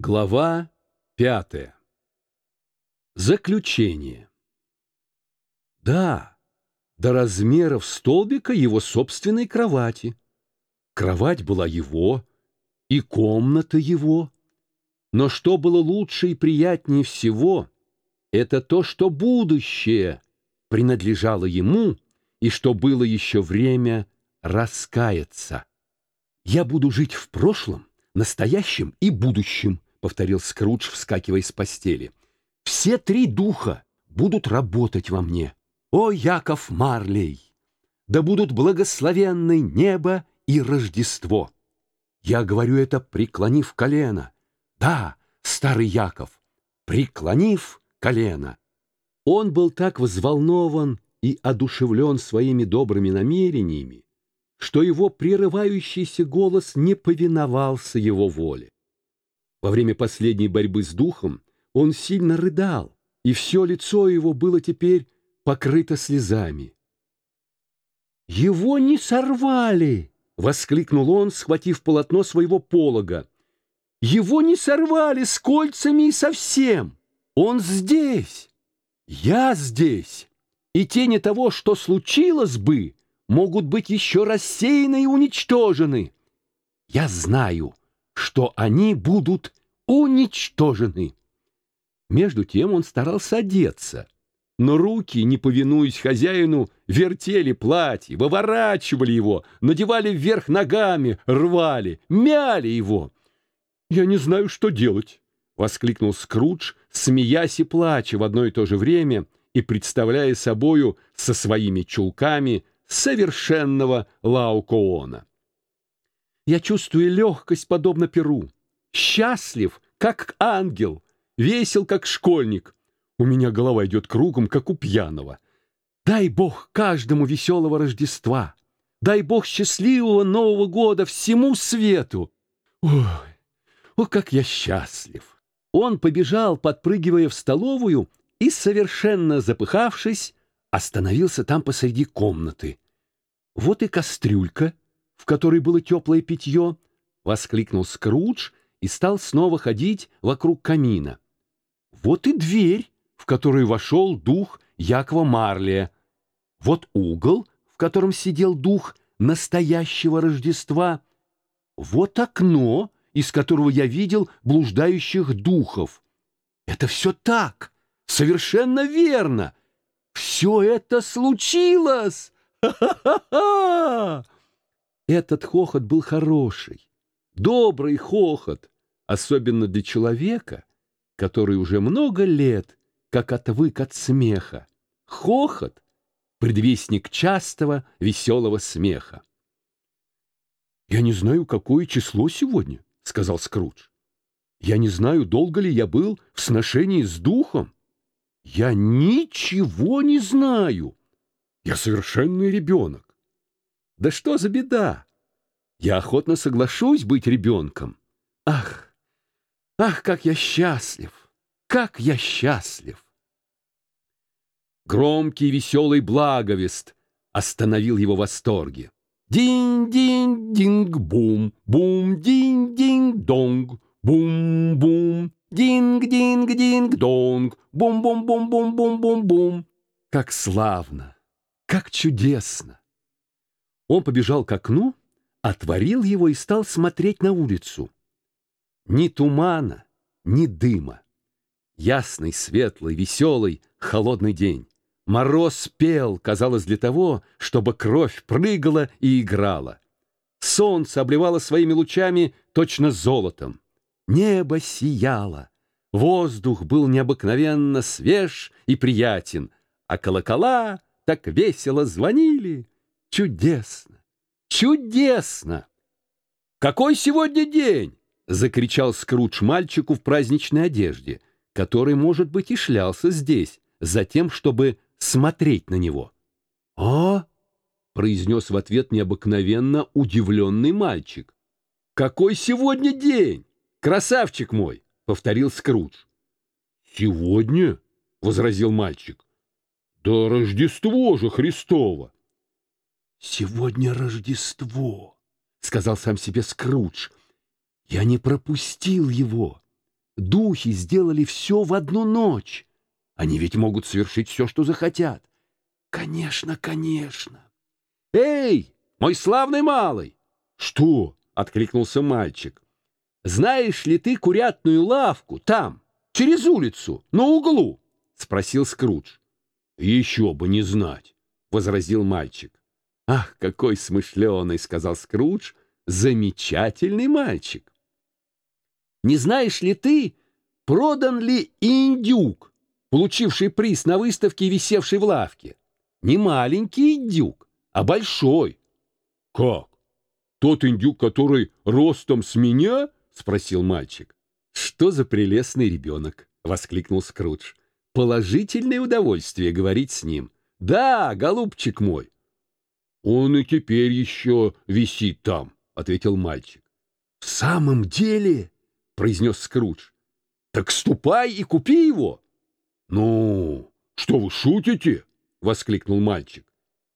Глава пятая. Заключение. Да, до размеров столбика его собственной кровати. Кровать была его, и комната его. Но что было лучше и приятнее всего, это то, что будущее принадлежало ему, и что было еще время раскаяться. Я буду жить в прошлом, настоящем и будущем, — повторил Скрудж, вскакивая с постели. «Все три духа будут работать во мне. О, Яков Марлей! Да будут благословенны небо и Рождество!» Я говорю это, преклонив колено. Да, старый Яков, преклонив колено. Он был так взволнован и одушевлен своими добрыми намерениями, что его прерывающийся голос не повиновался его воле. Во время последней борьбы с духом он сильно рыдал, и все лицо его было теперь покрыто слезами. «Его не сорвали!» — воскликнул он, схватив полотно своего полога. «Его не сорвали с кольцами и совсем! Он здесь! Я здесь! И тени того, что случилось бы, могут быть еще рассеяны и уничтожены! Я знаю!» Что они будут уничтожены. Между тем он старался одеться, но руки, не повинуясь хозяину, вертели платье, выворачивали его, надевали вверх ногами, рвали, мяли его. «Я не знаю, что делать», — воскликнул Скрудж, смеясь и плача в одно и то же время и представляя собою со своими чулками совершенного Лаукоона. Я чувствую легкость, подобно перу. Счастлив, как ангел, весел, как школьник. У меня голова идет кругом, как у пьяного. Дай Бог каждому веселого Рождества. Дай Бог счастливого Нового года всему свету. Ой, о, как я счастлив! Он побежал, подпрыгивая в столовую, и, совершенно запыхавшись, остановился там посреди комнаты. Вот и кастрюлька — в которой было теплое питье, воскликнул Скрудж и стал снова ходить вокруг камина. Вот и дверь, в которую вошел дух Якова Марлия. Вот угол, в котором сидел дух настоящего Рождества. Вот окно, из которого я видел блуждающих духов. Это все так, совершенно верно. Все это случилось! Ха-ха-ха! Этот хохот был хороший, добрый хохот, особенно для человека, который уже много лет как отвык от смеха. Хохот — предвестник частого веселого смеха. «Я не знаю, какое число сегодня», — сказал Скрудж. «Я не знаю, долго ли я был в сношении с духом. Я ничего не знаю. Я совершенный ребенок. Да что за беда? Я охотно соглашусь быть ребенком. Ах, ах, как я счастлив! Как я счастлив! Громкий веселый благовест остановил его в восторге. Динь-динь-динг-бум, бум-динь-динг-донг, бум-бум, динг-динг-динг-донг, бум-бум-бум-бум-бум-бум-бум. Как славно! Как чудесно! Он побежал к окну, отворил его и стал смотреть на улицу. Ни тумана, ни дыма. Ясный, светлый, веселый, холодный день. Мороз пел, казалось, для того, чтобы кровь прыгала и играла. Солнце обливало своими лучами точно золотом. Небо сияло. Воздух был необыкновенно свеж и приятен, а колокола так весело звонили. Чудесно! Чудесно! Какой сегодня день? Закричал Скрудж мальчику в праздничной одежде, который, может быть, и шлялся здесь, за тем, чтобы смотреть на него. «А?» — произнес в ответ необыкновенно удивленный мальчик. «Какой сегодня день? Красавчик мой!» — повторил Скрудж. «Сегодня?» — возразил мальчик. «Да Рождество же Христово!» «Сегодня Рождество», — сказал сам себе Скрудж. «Я не пропустил его. духи сделали все в одну ночь. Они ведь могут совершить все, что захотят. Конечно, конечно. Эй, мой славный малый! Что? — откликнулся мальчик. Знаешь ли ты курятную лавку там, через улицу, на углу? — спросил Скрудж. Еще бы не знать, — возразил мальчик. Ах, какой смышленый, — сказал Скрудж, — замечательный мальчик. Не знаешь ли ты, продан ли индюк, получивший приз на выставке и висевший в лавке? Не маленький индюк, а большой. — Как? Тот индюк, который ростом с меня? — спросил мальчик. — Что за прелестный ребенок! — воскликнул Скрудж. — Положительное удовольствие говорить с ним. — Да, голубчик мой. — Он и теперь еще висит там, — ответил мальчик. — В самом деле? — произнес Скрудж. — Так ступай и купи его. — Ну, что вы шутите? — воскликнул мальчик.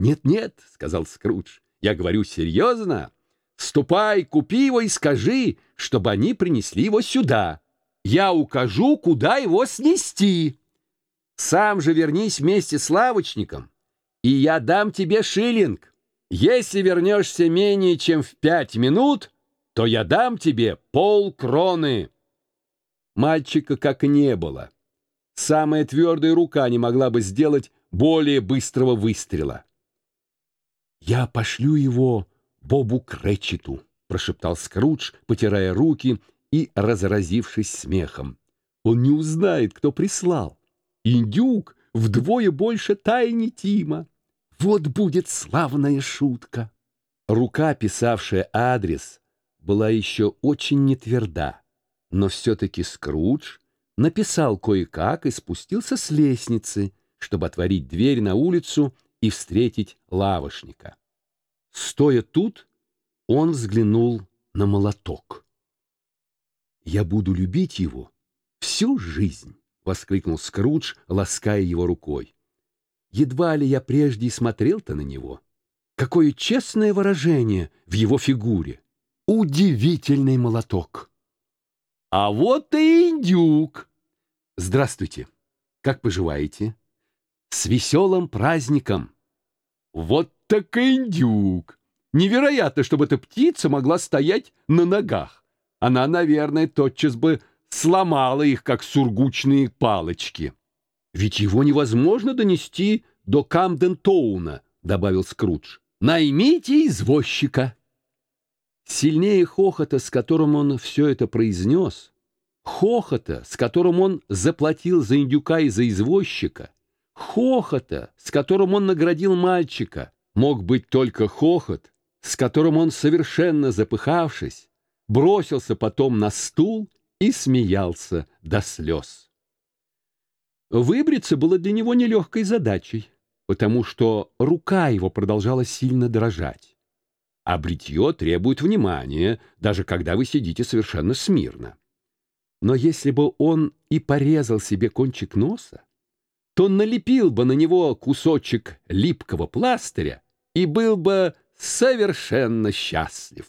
«Нет-нет», — сказал Скрудж, — «я говорю серьезно. Ступай, купи его и скажи, чтобы они принесли его сюда. Я укажу, куда его снести. Сам же вернись вместе с лавочником, и я дам тебе шиллинг. Если вернешься менее чем в пять минут, то я дам тебе полкроны». Мальчика как не было. Самая твердая рука не могла бы сделать более быстрого выстрела. «Я пошлю его Бобу Кречету», — прошептал Скрудж, потирая руки и разразившись смехом. «Он не узнает, кто прислал. Индюк вдвое больше тайни Тима. Вот будет славная шутка». Рука, писавшая адрес, была еще очень нетверда, но все-таки Скрудж написал кое-как и спустился с лестницы, чтобы отворить дверь на улицу и встретить лавошника. Стоя тут, он взглянул на молоток. «Я буду любить его всю жизнь!» — воскликнул Скрудж, лаская его рукой. «Едва ли я прежде смотрел-то на него. Какое честное выражение в его фигуре! Удивительный молоток!» «А вот и индюк!» «Здравствуйте! Как поживаете?» С веселым праздником! Вот так индюк! Невероятно, чтобы эта птица могла стоять на ногах. Она, наверное, тотчас бы сломала их, как сургучные палочки. Ведь его невозможно донести до Камден-Тоуна, добавил Скрудж. Наймите извозчика. Сильнее хохота, с которым он все это произнес, хохота, с которым он заплатил за индюка и за извозчика, Хохота, с которым он наградил мальчика, мог быть только хохот, с которым он, совершенно запыхавшись, бросился потом на стул и смеялся до слез. Выбриться было для него нелегкой задачей, потому что рука его продолжала сильно дрожать. А бритье требует внимания, даже когда вы сидите совершенно смирно. Но если бы он и порезал себе кончик носа, то налепил бы на него кусочек липкого пластыря и был бы совершенно счастлив.